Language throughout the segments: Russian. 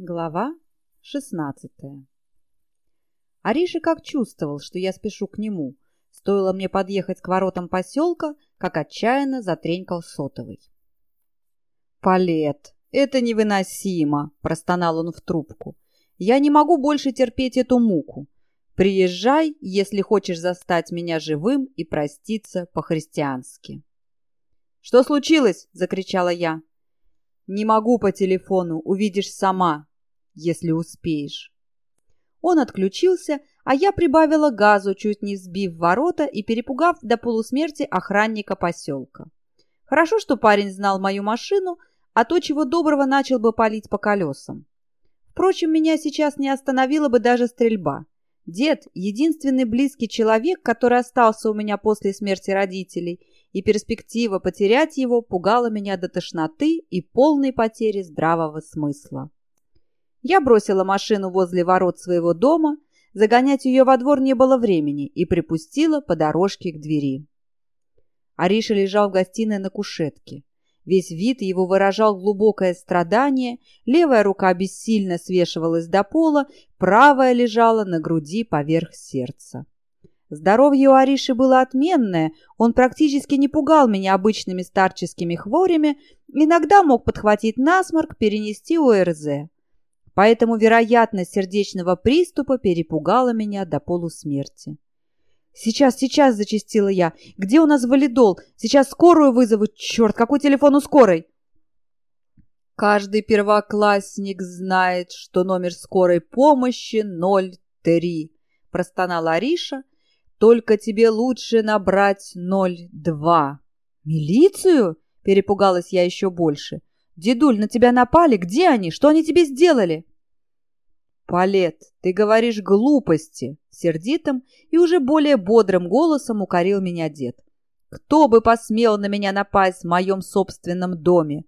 Глава 16 Ариша как чувствовал, что я спешу к нему. Стоило мне подъехать к воротам поселка, как отчаянно затренькал сотовый. «Палет, это невыносимо!» – простонал он в трубку. «Я не могу больше терпеть эту муку. Приезжай, если хочешь застать меня живым и проститься по-христиански». «Что случилось?» – закричала я. «Не могу по телефону, увидишь сама», если успеешь. Он отключился, а я прибавила газу, чуть не сбив ворота и перепугав до полусмерти охранника поселка. Хорошо, что парень знал мою машину, а то, чего доброго, начал бы палить по колесам. Впрочем, меня сейчас не остановила бы даже стрельба. Дед – единственный близкий человек, который остался у меня после смерти родителей, и перспектива потерять его пугала меня до тошноты и полной потери здравого смысла. Я бросила машину возле ворот своего дома, загонять ее во двор не было времени и припустила по дорожке к двери. Ариша лежал в гостиной на кушетке. Весь вид его выражал глубокое страдание, левая рука бессильно свешивалась до пола, правая лежала на груди поверх сердца. Здоровье у Ариши было отменное, он практически не пугал меня обычными старческими хворями, иногда мог подхватить насморк, перенести ОРЗ поэтому вероятность сердечного приступа перепугала меня до полусмерти. «Сейчас, сейчас!» – зачастила я. «Где у нас валидол? Сейчас скорую вызовут! Черт, какой телефон у скорой?» «Каждый первоклассник знает, что номер скорой помощи 03», – простонала Ариша. «Только тебе лучше набрать 02». «Милицию?» – перепугалась я еще больше. «Дедуль, на тебя напали? Где они? Что они тебе сделали?» «Палет, ты говоришь глупости!» — сердитым и уже более бодрым голосом укорил меня дед. «Кто бы посмел на меня напасть в моем собственном доме?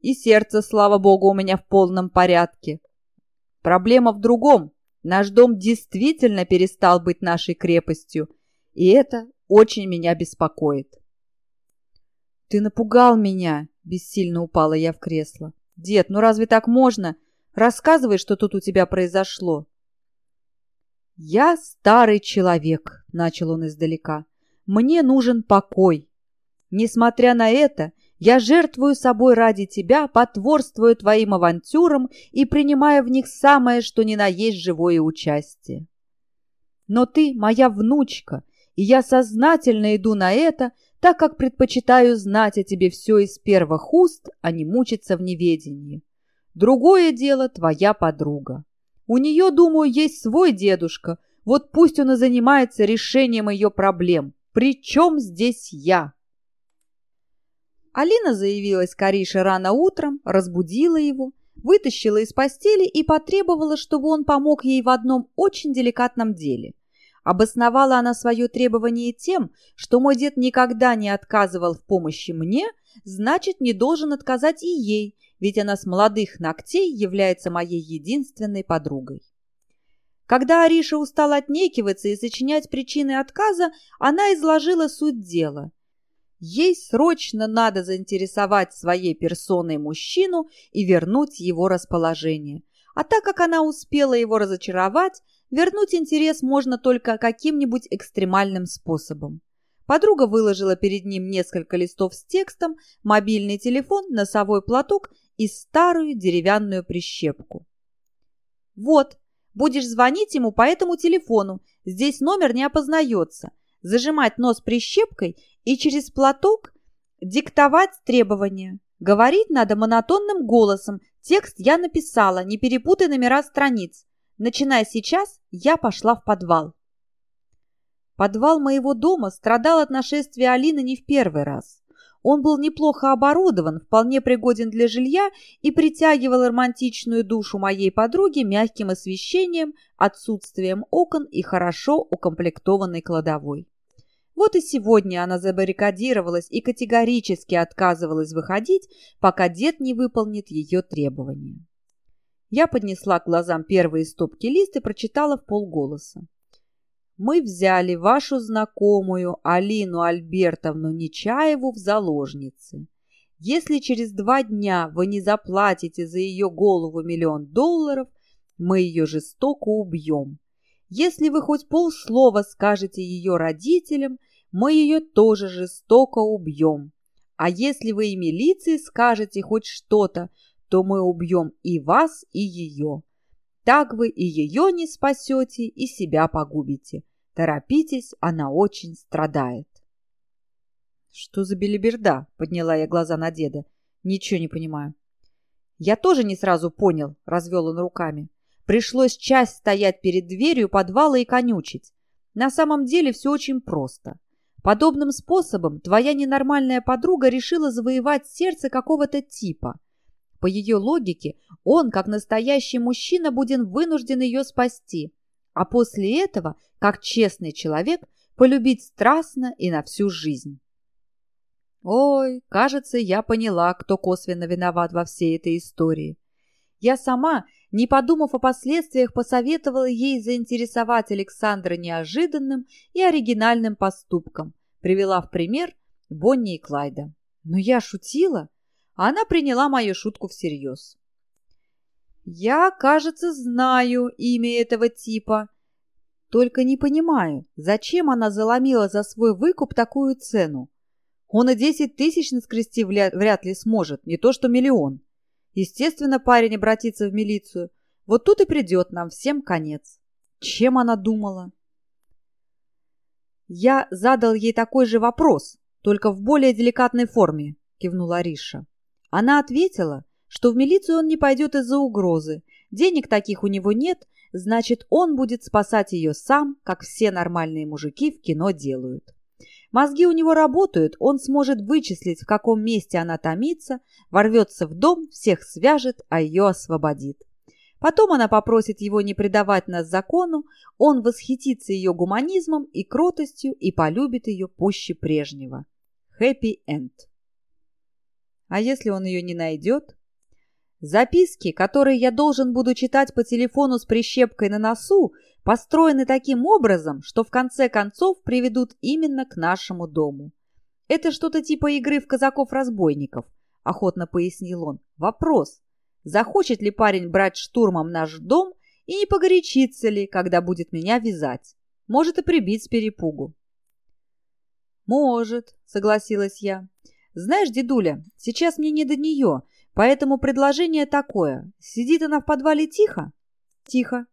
И сердце, слава богу, у меня в полном порядке. Проблема в другом. Наш дом действительно перестал быть нашей крепостью, и это очень меня беспокоит». «Ты напугал меня!» — бессильно упала я в кресло. «Дед, ну разве так можно? Рассказывай, что тут у тебя произошло». «Я старый человек», — начал он издалека. «Мне нужен покой. Несмотря на это, я жертвую собой ради тебя, потворствую твоим авантюрам и принимаю в них самое, что ни на есть живое участие. Но ты моя внучка, и я сознательно иду на это, так как предпочитаю знать о тебе все из первых уст, а не мучиться в неведении. Другое дело твоя подруга. У нее, думаю, есть свой дедушка. Вот пусть он и занимается решением ее проблем. Причем здесь я?» Алина заявилась к Арише рано утром, разбудила его, вытащила из постели и потребовала, чтобы он помог ей в одном очень деликатном деле. Обосновала она свое требование тем, что мой дед никогда не отказывал в помощи мне, значит, не должен отказать и ей, ведь она с молодых ногтей является моей единственной подругой. Когда Ариша устала отнекиваться и сочинять причины отказа, она изложила суть дела. Ей срочно надо заинтересовать своей персоной мужчину и вернуть его расположение. А так как она успела его разочаровать, вернуть интерес можно только каким-нибудь экстремальным способом. Подруга выложила перед ним несколько листов с текстом, мобильный телефон, носовой платок и старую деревянную прищепку. «Вот, будешь звонить ему по этому телефону. Здесь номер не опознается. Зажимать нос прищепкой и через платок диктовать требования. Говорить надо монотонным голосом. Текст я написала, не перепутай номера страниц. Начиная сейчас, я пошла в подвал». Подвал моего дома страдал от нашествия Алины не в первый раз. Он был неплохо оборудован, вполне пригоден для жилья и притягивал романтичную душу моей подруги мягким освещением, отсутствием окон и хорошо укомплектованной кладовой. Вот и сегодня она забаррикадировалась и категорически отказывалась выходить, пока дед не выполнит ее требования. Я поднесла к глазам первые стопки лист и прочитала в полголоса мы взяли вашу знакомую Алину Альбертовну Нечаеву в заложницы. Если через два дня вы не заплатите за ее голову миллион долларов, мы ее жестоко убьем. Если вы хоть полслова скажете ее родителям, мы ее тоже жестоко убьем. А если вы и милиции скажете хоть что-то, то мы убьем и вас, и ее. Так вы и ее не спасете, и себя погубите. Торопитесь, она очень страдает. «Что за белиберда?» — подняла я глаза на деда. «Ничего не понимаю». «Я тоже не сразу понял», — развел он руками. «Пришлось часть стоять перед дверью подвала и конючить. На самом деле все очень просто. Подобным способом твоя ненормальная подруга решила завоевать сердце какого-то типа. По ее логике, он, как настоящий мужчина, будет вынужден ее спасти, а после этого, как честный человек, полюбить страстно и на всю жизнь. Ой, кажется, я поняла, кто косвенно виноват во всей этой истории. Я сама, не подумав о последствиях, посоветовала ей заинтересовать Александра неожиданным и оригинальным поступком, привела в пример Бонни и Клайда. Но я шутила, она приняла мою шутку всерьез. «Я, кажется, знаю имя этого типа. Только не понимаю, зачем она заломила за свой выкуп такую цену. Он и десять тысяч наскрести вряд ли сможет, не то что миллион. Естественно, парень обратится в милицию. Вот тут и придет нам всем конец. Чем она думала? Я задал ей такой же вопрос, только в более деликатной форме, кивнула Ариша. Она ответила, что в милицию он не пойдет из-за угрозы. Денег таких у него нет, значит, он будет спасать ее сам, как все нормальные мужики в кино делают. Мозги у него работают, он сможет вычислить, в каком месте она томится, ворвется в дом, всех свяжет, а ее освободит. Потом она попросит его не предавать нас закону, он восхитится ее гуманизмом и кротостью и полюбит ее пуще прежнего. Хэппи-энд. А если он ее не найдет? Записки, которые я должен буду читать по телефону с прищепкой на носу, построены таким образом, что в конце концов приведут именно к нашему дому. Это что-то типа игры в казаков-разбойников, охотно пояснил он. Вопрос, захочет ли парень брать штурмом наш дом и не погорячится ли, когда будет меня вязать. Может и прибить с перепугу. «Может», — согласилась я. «Знаешь, дедуля, сейчас мне не до нее, поэтому предложение такое. Сидит она в подвале тихо?» «Тихо.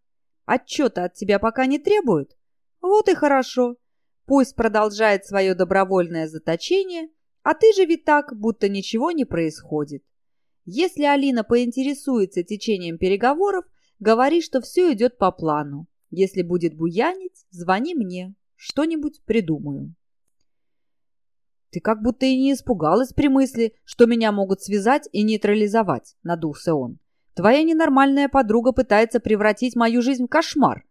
Отчета от тебя пока не требуют? Вот и хорошо. Пусть продолжает свое добровольное заточение, а ты живи так, будто ничего не происходит. Если Алина поинтересуется течением переговоров, говори, что все идет по плану. Если будет буянить, звони мне. Что-нибудь придумаю. Ты как будто и не испугалась при мысли, что меня могут связать и нейтрализовать, надулся он. Твоя ненормальная подруга пытается превратить мою жизнь в кошмар.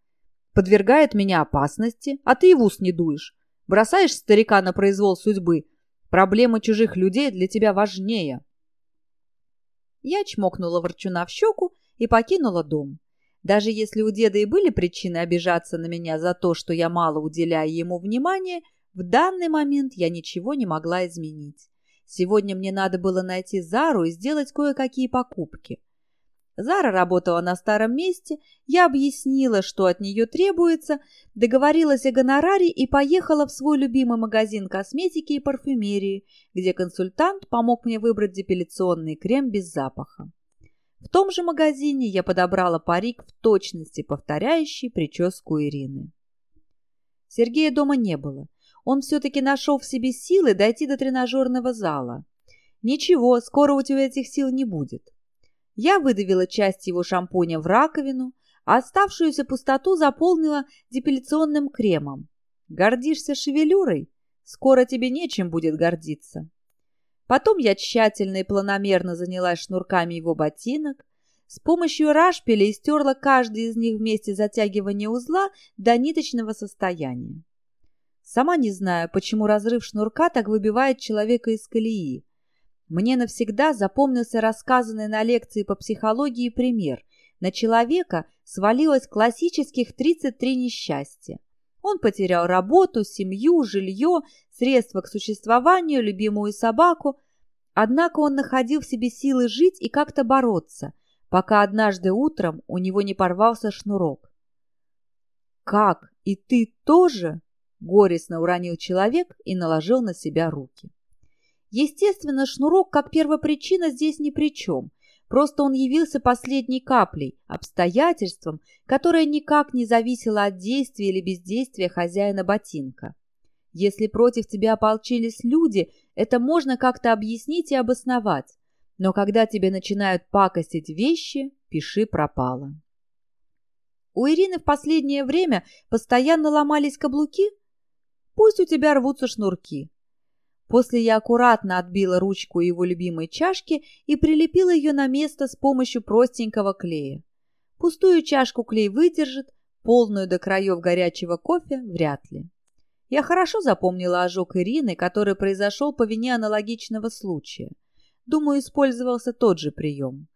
Подвергает меня опасности, а ты и в ус не дуешь. Бросаешь старика на произвол судьбы. Проблемы чужих людей для тебя важнее. Я чмокнула ворчуна в щеку и покинула дом. Даже если у деда и были причины обижаться на меня за то, что я мало уделяю ему внимания, в данный момент я ничего не могла изменить. Сегодня мне надо было найти Зару и сделать кое-какие покупки. Зара работала на старом месте, я объяснила, что от нее требуется, договорилась о гонораре и поехала в свой любимый магазин косметики и парфюмерии, где консультант помог мне выбрать депиляционный крем без запаха. В том же магазине я подобрала парик в точности повторяющий прическу Ирины. Сергея дома не было. Он все-таки нашел в себе силы дойти до тренажерного зала. Ничего, скоро у тебя этих сил не будет. Я выдавила часть его шампуня в раковину, а оставшуюся пустоту заполнила депиляционным кремом. Гордишься шевелюрой? Скоро тебе нечем будет гордиться. Потом я тщательно и планомерно занялась шнурками его ботинок, с помощью рашпиля истерла каждый из них вместе затягивания узла до ниточного состояния. Сама не знаю, почему разрыв шнурка так выбивает человека из колеи. Мне навсегда запомнился рассказанный на лекции по психологии пример. На человека свалилось классических 33 несчастья. Он потерял работу, семью, жилье, средства к существованию, любимую собаку. однако он находил в себе силы жить и как-то бороться, пока однажды утром у него не порвался шнурок. «Как? И ты тоже?» — горестно уронил человек и наложил на себя руки. Естественно, шнурок как первопричина здесь ни при чем. Просто он явился последней каплей, обстоятельством, которое никак не зависело от действия или бездействия хозяина ботинка. Если против тебя ополчились люди, это можно как-то объяснить и обосновать. Но когда тебе начинают пакостить вещи, пиши пропало. У Ирины в последнее время постоянно ломались каблуки? Пусть у тебя рвутся шнурки. После я аккуратно отбила ручку его любимой чашки и прилепила ее на место с помощью простенького клея. Пустую чашку клей выдержит, полную до краев горячего кофе вряд ли. Я хорошо запомнила ожог Ирины, который произошел по вине аналогичного случая. Думаю, использовался тот же прием.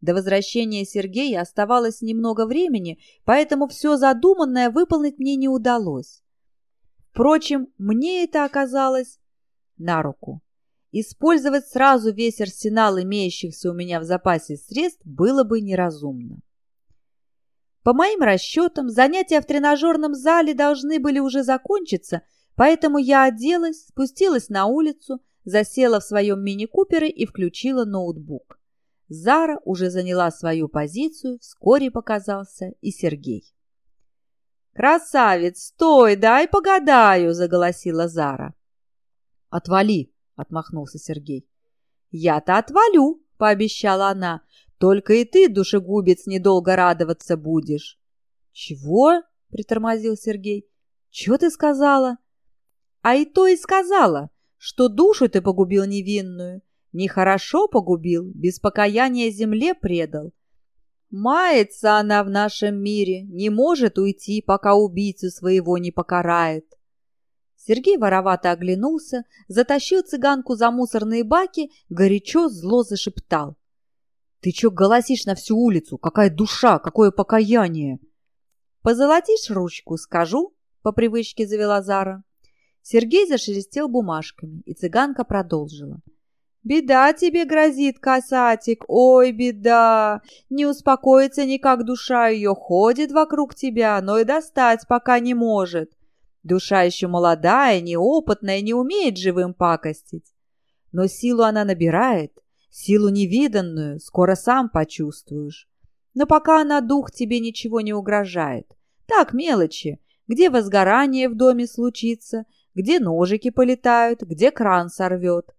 До возвращения Сергея оставалось немного времени, поэтому все задуманное выполнить мне не удалось. Впрочем, мне это оказалось на руку. Использовать сразу весь арсенал имеющихся у меня в запасе средств было бы неразумно. По моим расчетам, занятия в тренажерном зале должны были уже закончиться, поэтому я оделась, спустилась на улицу, засела в своем мини-купере и включила ноутбук. Зара уже заняла свою позицию, вскоре показался и Сергей. «Красавец, стой, дай погадаю!» – заголосила Зара. «Отвали!» — отмахнулся Сергей. «Я-то отвалю!» — пообещала она. «Только и ты, душегубец, недолго радоваться будешь». «Чего?» — притормозил Сергей. «Чего ты сказала?» «А и то и сказала, что душу ты погубил невинную. Нехорошо погубил, без покаяния земле предал. Мается она в нашем мире, не может уйти, пока убийцу своего не покарает. Сергей воровато оглянулся, затащил цыганку за мусорные баки, горячо зло зашептал. «Ты чё голосишь на всю улицу? Какая душа, какое покаяние!» «Позолотишь ручку, скажу», — по привычке завела Зара. Сергей зашелестел бумажками, и цыганка продолжила. «Беда тебе грозит, касатик, ой, беда! Не успокоится никак душа ее, ходит вокруг тебя, но и достать пока не может. Душа еще молодая, неопытная, не умеет живым пакостить. Но силу она набирает, силу невиданную, скоро сам почувствуешь. Но пока она дух тебе ничего не угрожает. Так, мелочи. Где возгорание в доме случится, где ножики полетают, где кран сорвет.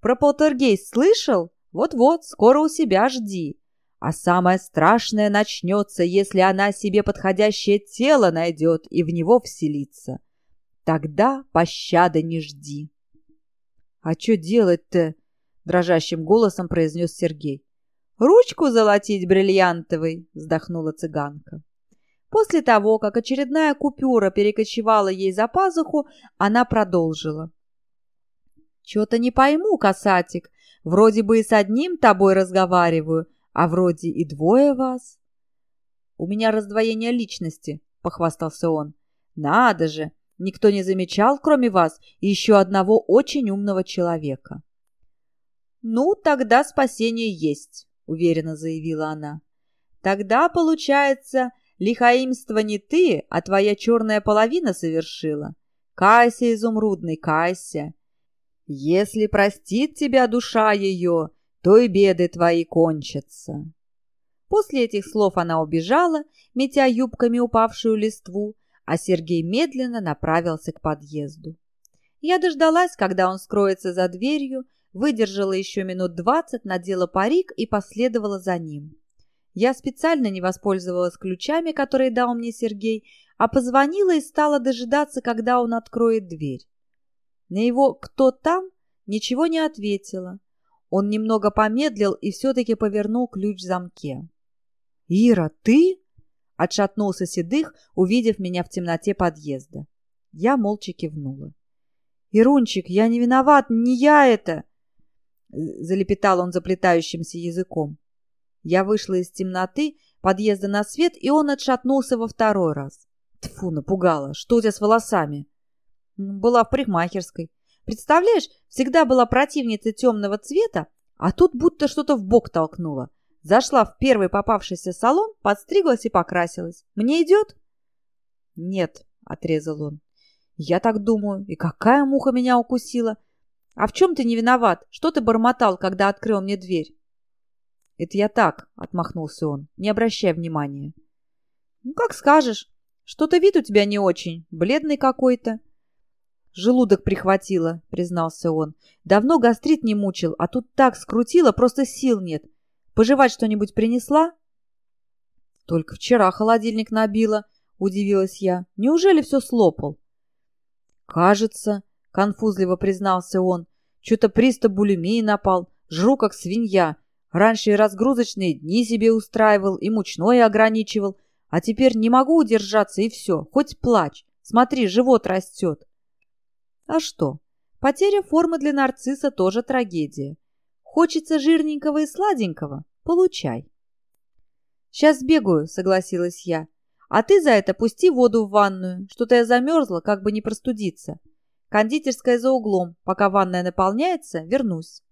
Про полтергейст слышал? Вот-вот, скоро у себя жди. А самое страшное начнется, если она себе подходящее тело найдет и в него вселится. Тогда пощады не жди. — А что делать-то? — дрожащим голосом произнес Сергей. — Ручку золотить бриллиантовой, — вздохнула цыганка. После того, как очередная купюра перекочевала ей за пазуху, она продолжила. — Чего-то не пойму, касатик. Вроде бы и с одним тобой разговариваю, а вроде и двое вас. У меня раздвоение личности, похвастался он. Надо же, никто не замечал, кроме вас, еще одного очень умного человека. Ну, тогда спасение есть, уверенно заявила она. Тогда, получается, лихаимство не ты, а твоя черная половина совершила. Кайся, изумрудный, кайся. Если простит тебя душа ее, то и беды твои кончатся. После этих слов она убежала, метя юбками упавшую листву, а Сергей медленно направился к подъезду. Я дождалась, когда он скроется за дверью, выдержала еще минут двадцать, надела парик и последовала за ним. Я специально не воспользовалась ключами, которые дал мне Сергей, а позвонила и стала дожидаться, когда он откроет дверь. На его «кто там?» ничего не ответила, он немного помедлил и все-таки повернул ключ в замке. «Ира, ты?» — отшатнулся Седых, увидев меня в темноте подъезда. Я молча кивнула. «Ирунчик, я не виноват, не я это!» — залепетал он заплетающимся языком. Я вышла из темноты, подъезда на свет, и он отшатнулся во второй раз. Тфу, напугала. Что у тебя с волосами? Была в парикмахерской. Представляешь, всегда была противницей темного цвета, а тут будто что-то в бок толкнуло. Зашла в первый попавшийся салон, подстриглась и покрасилась. Мне идет? Нет, отрезал он. Я так думаю. И какая муха меня укусила? А в чем ты не виноват? Что ты бормотал, когда открыл мне дверь? Это я так, отмахнулся он. Не обращай внимания. Ну, как скажешь. Что-то вид у тебя не очень. Бледный какой-то. Желудок прихватило, признался он. Давно гастрит не мучил, а тут так скрутило, просто сил нет. Пожевать что-нибудь принесла? Только вчера холодильник набила, удивилась я. Неужели все слопал? Кажется, конфузливо признался он. Что-то приступ булимии напал. Жру, как свинья. Раньше и разгрузочные дни себе устраивал, и мучное ограничивал. А теперь не могу удержаться, и все. Хоть плачь. Смотри, живот растет. А что? Потеря формы для нарцисса тоже трагедия. Хочется жирненького и сладенького? Получай. Сейчас бегаю, согласилась я. А ты за это пусти воду в ванную. Что-то я замерзла, как бы не простудиться. Кондитерская за углом. Пока ванная наполняется, вернусь.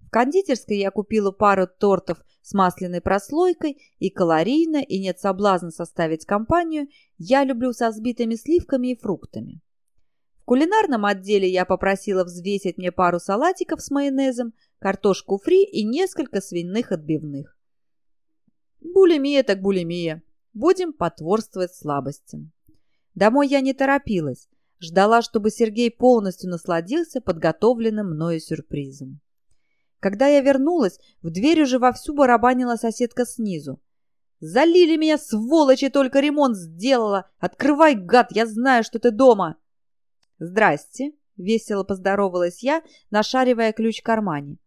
В кондитерской я купила пару тортов с масляной прослойкой и калорийно, и нет соблазна составить компанию, я люблю со сбитыми сливками и фруктами. Кулинарном отделе я попросила взвесить мне пару салатиков с майонезом, картошку фри и несколько свиных отбивных. Булимия так булимия. Будем потворствовать слабостям. Домой я не торопилась. Ждала, чтобы Сергей полностью насладился подготовленным мною сюрпризом. Когда я вернулась, в дверь уже вовсю барабанила соседка снизу. «Залили меня, сволочи, только ремонт сделала! Открывай, гад, я знаю, что ты дома!» «Здрасте», — весело поздоровалась я, нашаривая ключ в кармане.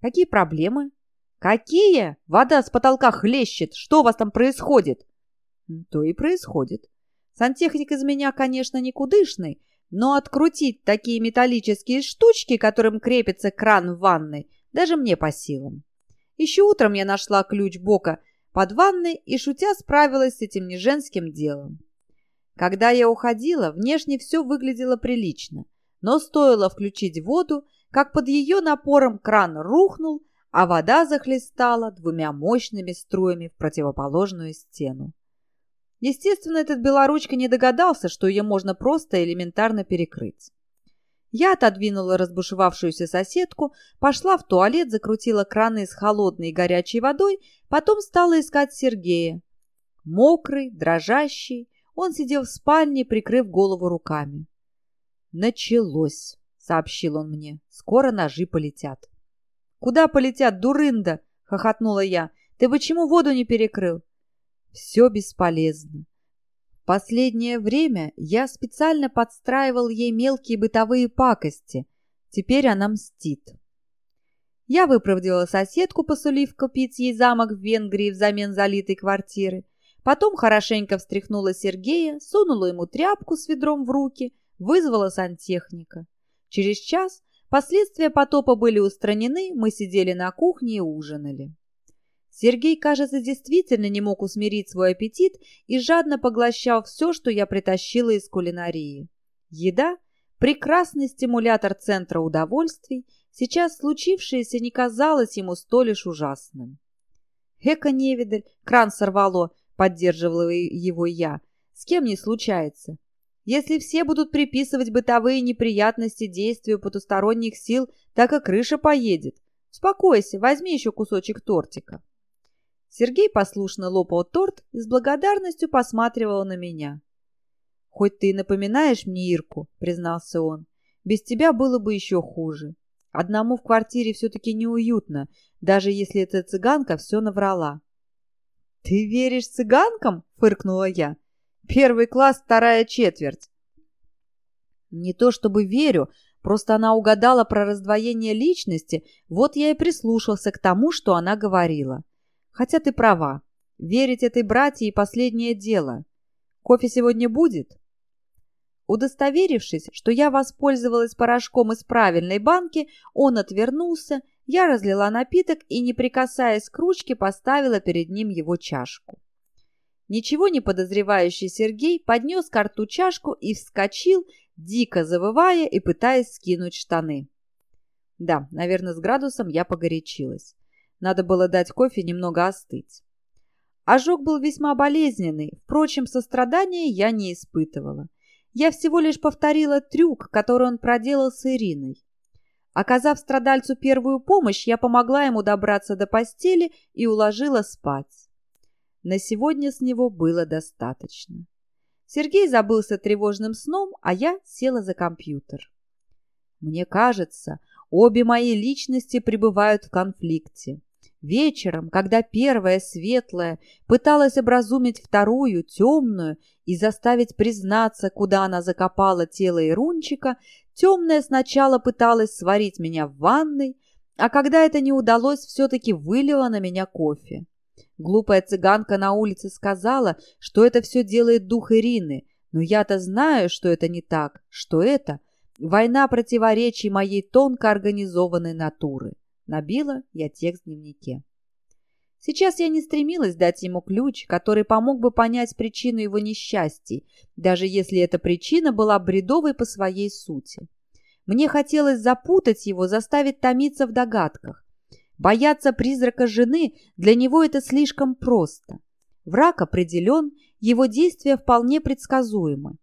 «Какие проблемы?» «Какие? Вода с потолка хлещет! Что у вас там происходит?» «То и происходит. Сантехник из меня, конечно, никудышный, но открутить такие металлические штучки, которым крепится кран в ванной, даже мне по силам. Еще утром я нашла ключ Бока под ванной и, шутя, справилась с этим неженским делом. Когда я уходила, внешне все выглядело прилично, но стоило включить воду, как под ее напором кран рухнул, а вода захлестала двумя мощными струями в противоположную стену. Естественно, этот белоручка не догадался, что ее можно просто элементарно перекрыть. Я отодвинула разбушевавшуюся соседку, пошла в туалет, закрутила краны с холодной и горячей водой, потом стала искать Сергея. Мокрый, дрожащий, он сидел в спальне, прикрыв голову руками. «Началось», — сообщил он мне. «Скоро ножи полетят». «Куда полетят, дурында?» — хохотнула я. «Ты почему воду не перекрыл?» «Все бесполезно. Последнее время я специально подстраивал ей мелкие бытовые пакости. Теперь она мстит». Я выправдила соседку, посулив купить ей замок в Венгрии взамен залитой квартиры. Потом хорошенько встряхнула Сергея, сунула ему тряпку с ведром в руки, вызвала сантехника. Через час последствия потопа были устранены, мы сидели на кухне и ужинали. Сергей, кажется, действительно не мог усмирить свой аппетит и жадно поглощал все, что я притащила из кулинарии. Еда – прекрасный стимулятор центра удовольствий, сейчас случившееся не казалось ему столь уж ужасным. Эка невидаль, кран сорвало, поддерживала его я. С кем не случается. Если все будут приписывать бытовые неприятности действию потусторонних сил, так и крыша поедет. Успокойся, возьми еще кусочек тортика. Сергей послушно лопал торт и с благодарностью посматривал на меня. «Хоть ты и напоминаешь мне Ирку», — признался он, — «без тебя было бы еще хуже. Одному в квартире все-таки неуютно, даже если эта цыганка все наврала. «Ты веришь цыганкам?» — фыркнула я. «Первый класс, вторая четверть». «Не то чтобы верю, просто она угадала про раздвоение личности, вот я и прислушался к тому, что она говорила. Хотя ты права, верить этой братье – последнее дело. Кофе сегодня будет?» Удостоверившись, что я воспользовалась порошком из правильной банки, он отвернулся я разлила напиток и, не прикасаясь к ручке, поставила перед ним его чашку. Ничего не подозревающий Сергей поднес к рту чашку и вскочил, дико завывая и пытаясь скинуть штаны. Да, наверное, с градусом я погорячилась. Надо было дать кофе немного остыть. Ожог был весьма болезненный, впрочем, сострадания я не испытывала. Я всего лишь повторила трюк, который он проделал с Ириной. Оказав страдальцу первую помощь, я помогла ему добраться до постели и уложила спать. На сегодня с него было достаточно. Сергей забылся тревожным сном, а я села за компьютер. Мне кажется, обе мои личности пребывают в конфликте. Вечером, когда первая, светлая, пыталась образумить вторую, темную, и заставить признаться, куда она закопала тело Ирунчика, темная сначала пыталась сварить меня в ванной, а когда это не удалось, все-таки вылила на меня кофе. Глупая цыганка на улице сказала, что это все делает дух Ирины, но я-то знаю, что это не так, что это война противоречий моей тонко организованной натуры. Набила я текст в дневнике. Сейчас я не стремилась дать ему ключ, который помог бы понять причину его несчастий, даже если эта причина была бредовой по своей сути. Мне хотелось запутать его, заставить томиться в догадках. Бояться призрака жены для него это слишком просто. Враг определен, его действия вполне предсказуемы.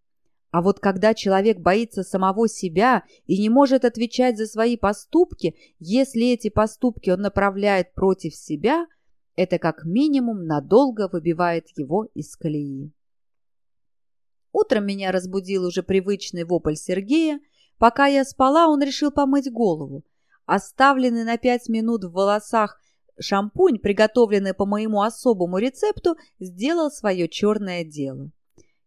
А вот когда человек боится самого себя и не может отвечать за свои поступки, если эти поступки он направляет против себя, это как минимум надолго выбивает его из колеи. Утром меня разбудил уже привычный вопль Сергея. Пока я спала, он решил помыть голову. Оставленный на пять минут в волосах шампунь, приготовленный по моему особому рецепту, сделал свое черное дело.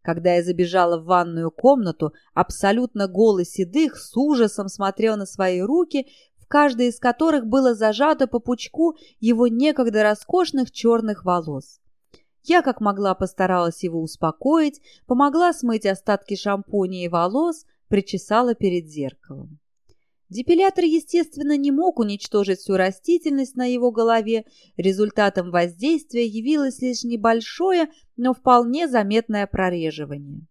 Когда я забежала в ванную комнату, абсолютно голый седых с ужасом смотрел на свои руки, в каждой из которых было зажато по пучку его некогда роскошных черных волос. Я как могла постаралась его успокоить, помогла смыть остатки шампуня и волос, причесала перед зеркалом. Депилятор, естественно, не мог уничтожить всю растительность на его голове. Результатом воздействия явилось лишь небольшое, но вполне заметное прореживание.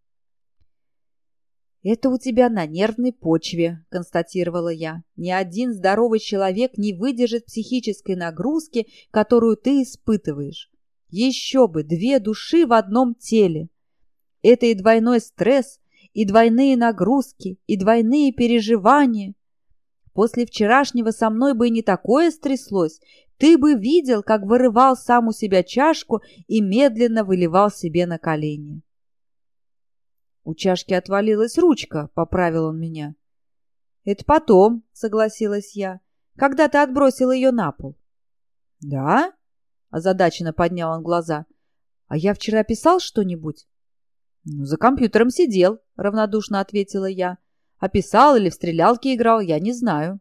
«Это у тебя на нервной почве», — констатировала я. «Ни один здоровый человек не выдержит психической нагрузки, которую ты испытываешь. Еще бы, две души в одном теле. Это и двойной стресс, и двойные нагрузки, и двойные переживания. После вчерашнего со мной бы и не такое стряслось. Ты бы видел, как вырывал сам у себя чашку и медленно выливал себе на колени. У чашки отвалилась ручка, поправил он меня. Это потом, согласилась я, когда ты отбросил ее на пол. Да? Озадаченно поднял он глаза. А я вчера писал что-нибудь? Ну, за компьютером сидел, равнодушно ответила я. Описал или в стрелялке играл, я не знаю.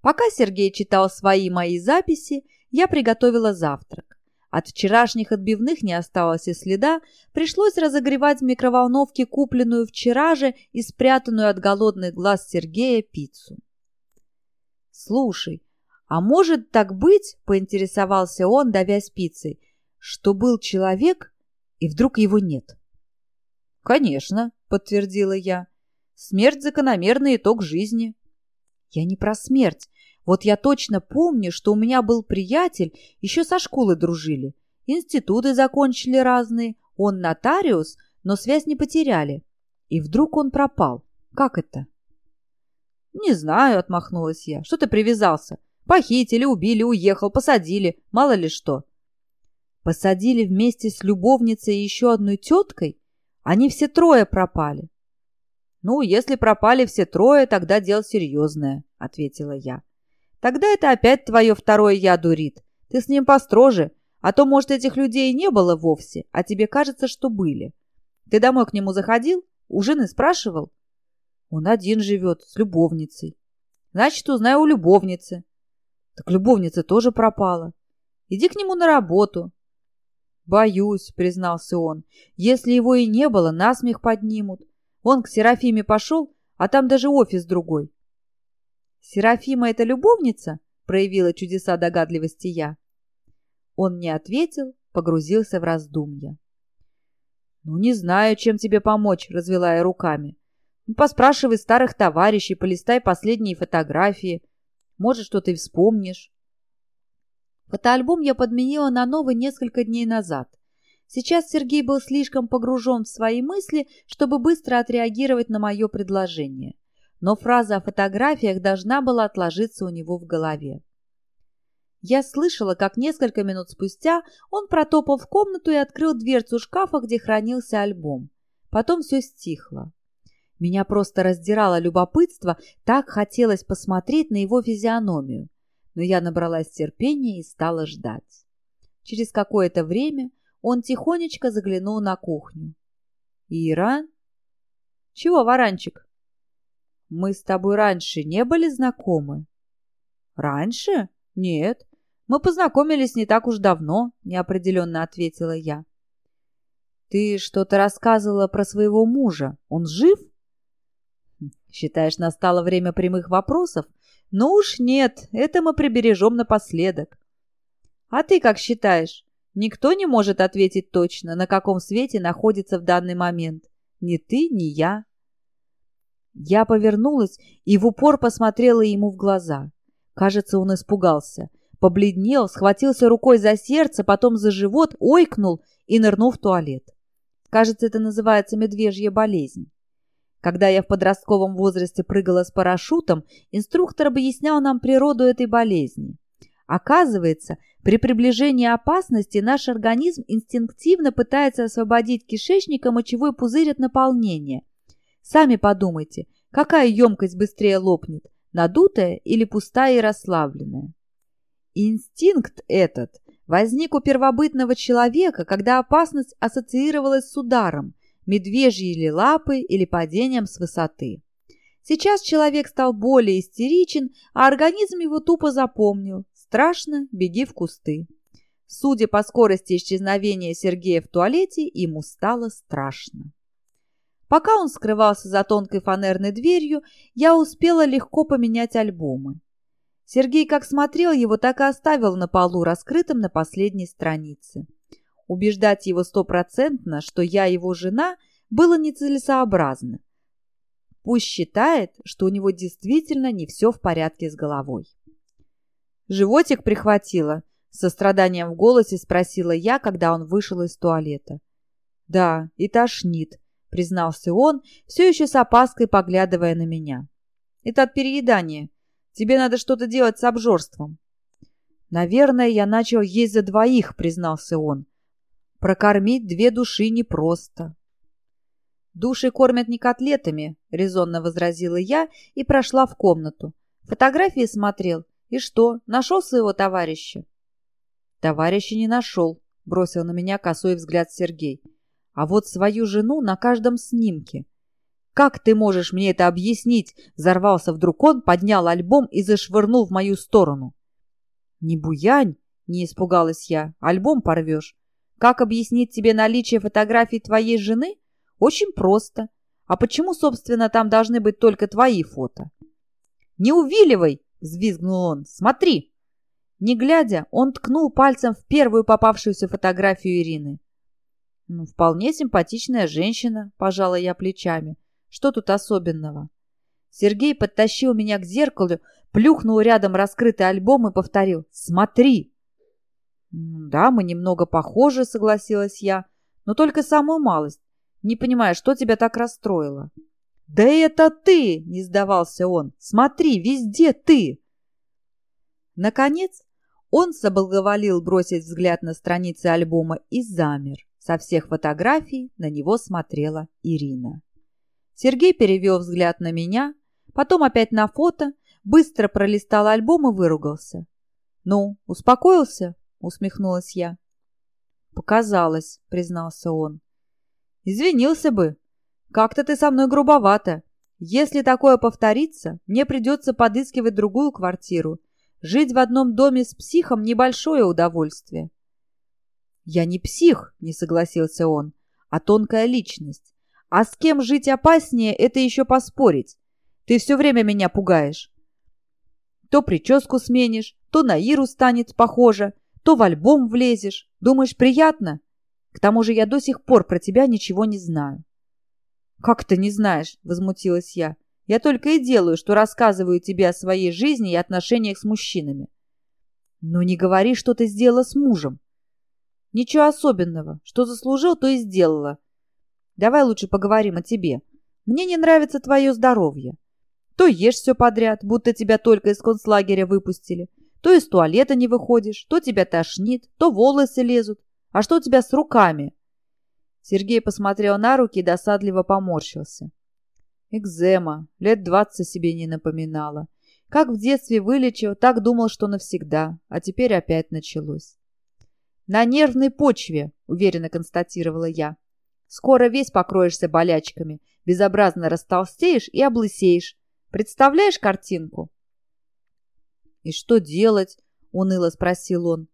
Пока Сергей читал свои мои записи, я приготовила завтрак. От вчерашних отбивных не осталось и следа, пришлось разогревать в микроволновке купленную вчера же и спрятанную от голодных глаз Сергея пиццу. «Слушай, а может так быть, — поинтересовался он, давясь пиццей, — что был человек, и вдруг его нет?» «Конечно», — подтвердила я. Смерть – закономерный итог жизни. Я не про смерть. Вот я точно помню, что у меня был приятель, еще со школы дружили. Институты закончили разные. Он нотариус, но связь не потеряли. И вдруг он пропал. Как это? «Не знаю», — отмахнулась я. «Что ты привязался? Похитили, убили, уехал, посадили. Мало ли что». «Посадили вместе с любовницей и еще одной теткой? Они все трое пропали. «Ну, если пропали все трое, тогда дело серьезное», — ответила я. «Тогда это опять твое второе я дурит. Ты с ним построже, а то, может, этих людей не было вовсе, а тебе кажется, что были. Ты домой к нему заходил? У жены спрашивал?» «Он один живет, с любовницей». «Значит, узнай у любовницы». «Так любовница тоже пропала. Иди к нему на работу». «Боюсь», — признался он, — «если его и не было, насмех поднимут». Он к Серафиме пошел, а там даже офис другой. «Серафима — это любовница?» — проявила чудеса догадливости я. Он не ответил, погрузился в раздумья. «Ну, не знаю, чем тебе помочь», — развела я руками. Ну, поспрашивай старых товарищей, полистай последние фотографии. Может, что ты вспомнишь. Фотоальбом я подменила на новый несколько дней назад. Сейчас Сергей был слишком погружен в свои мысли, чтобы быстро отреагировать на мое предложение. Но фраза о фотографиях должна была отложиться у него в голове. Я слышала, как несколько минут спустя он протопал в комнату и открыл дверцу шкафа, где хранился альбом. Потом все стихло. Меня просто раздирало любопытство, так хотелось посмотреть на его физиономию. Но я набралась терпения и стала ждать. Через какое-то время он тихонечко заглянул на кухню. «Ира?» «Чего, Варанчик?» «Мы с тобой раньше не были знакомы?» «Раньше? Нет. Мы познакомились не так уж давно», — неопределенно ответила я. «Ты что-то рассказывала про своего мужа. Он жив?» Считаешь, настало время прямых вопросов? Ну уж нет, это мы прибережем напоследок. А ты как считаешь? Никто не может ответить точно, на каком свете находится в данный момент. Ни ты, ни я. Я повернулась и в упор посмотрела ему в глаза. Кажется, он испугался. Побледнел, схватился рукой за сердце, потом за живот, ойкнул и нырнул в туалет. Кажется, это называется медвежья болезнь. Когда я в подростковом возрасте прыгала с парашютом, инструктор объяснял нам природу этой болезни. Оказывается, при приближении опасности наш организм инстинктивно пытается освободить кишечник и мочевой пузырь от наполнения. Сами подумайте, какая емкость быстрее лопнет, надутая или пустая и расслабленная? Инстинкт этот возник у первобытного человека, когда опасность ассоциировалась с ударом – медвежьи или лапы или падением с высоты. Сейчас человек стал более истеричен, а организм его тупо запомнил. Страшно, беги в кусты. Судя по скорости исчезновения Сергея в туалете, ему стало страшно. Пока он скрывался за тонкой фанерной дверью, я успела легко поменять альбомы. Сергей как смотрел его, так и оставил на полу, раскрытым на последней странице. Убеждать его стопроцентно, что я его жена, было нецелесообразно. Пусть считает, что у него действительно не все в порядке с головой. Животик прихватило. Со страданием в голосе спросила я, когда он вышел из туалета. «Да, и тошнит», — признался он, все еще с опаской поглядывая на меня. «Это от переедания. Тебе надо что-то делать с обжорством». «Наверное, я начал есть за двоих», — признался он. Прокормить две души непросто. «Души кормят не котлетами», — резонно возразила я и прошла в комнату. Фотографии смотрел. И что, нашел своего товарища? Товарища не нашел, бросил на меня косой взгляд Сергей. А вот свою жену на каждом снимке. «Как ты можешь мне это объяснить?» Взорвался вдруг он, поднял альбом и зашвырнул в мою сторону. «Не буянь!» — не испугалась я. «Альбом порвешь. Как объяснить тебе наличие фотографий твоей жены? Очень просто. А почему, собственно, там должны быть только твои фото? «Не увиливай!» — взвизгнул он. «Смотри!» Не глядя, он ткнул пальцем в первую попавшуюся фотографию Ирины. «Ну, вполне симпатичная женщина», — пожала я плечами. «Что тут особенного?» Сергей подтащил меня к зеркалу, плюхнул рядом раскрытый альбом и повторил «Смотри!» «Да, мы немного похожи», — согласилась я, «но только самую малость. Не понимаю, что тебя так расстроило?» «Да это ты!» — не сдавался он. «Смотри, везде ты!» Наконец, он соблаговолил бросить взгляд на страницы альбома и замер. Со всех фотографий на него смотрела Ирина. Сергей перевел взгляд на меня, потом опять на фото, быстро пролистал альбом и выругался. «Ну, успокоился?» усмехнулась я. Показалось, признался он. Извинился бы. Как-то ты со мной грубовато. Если такое повторится, мне придется подыскивать другую квартиру. Жить в одном доме с психом – небольшое удовольствие. Я не псих, не согласился он, а тонкая личность. А с кем жить опаснее, это еще поспорить. Ты все время меня пугаешь. То прическу сменишь, то на Иру станет похоже, то в альбом влезешь. Думаешь, приятно? К тому же я до сих пор про тебя ничего не знаю». «Как ты не знаешь?» – возмутилась я. «Я только и делаю, что рассказываю тебе о своей жизни и отношениях с мужчинами». «Но не говори, что ты сделала с мужем». «Ничего особенного. Что заслужил, то и сделала. Давай лучше поговорим о тебе. Мне не нравится твое здоровье. То ешь все подряд, будто тебя только из концлагеря выпустили, то из туалета не выходишь, то тебя тошнит, то волосы лезут. А что у тебя с руками?» Сергей посмотрел на руки и досадливо поморщился. Экзема. Лет двадцать себе не напоминала. Как в детстве вылечил, так думал, что навсегда. А теперь опять началось. «На нервной почве», — уверенно констатировала я. «Скоро весь покроешься болячками, безобразно растолстеешь и облысеешь. Представляешь картинку?» «И что делать?» — уныло спросил он.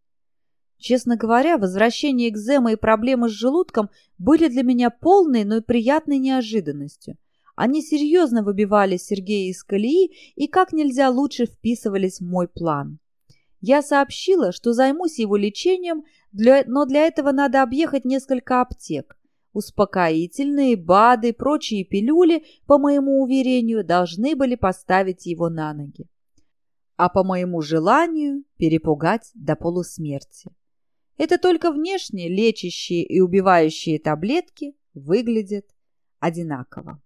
Честно говоря, возвращение экземы и проблемы с желудком были для меня полной, но и приятной неожиданностью. Они серьезно выбивали Сергея из колеи и как нельзя лучше вписывались в мой план. Я сообщила, что займусь его лечением, для... но для этого надо объехать несколько аптек. Успокоительные, БАДы, прочие пилюли, по моему уверению, должны были поставить его на ноги. А по моему желанию перепугать до полусмерти. Это только внешне лечащие и убивающие таблетки выглядят одинаково.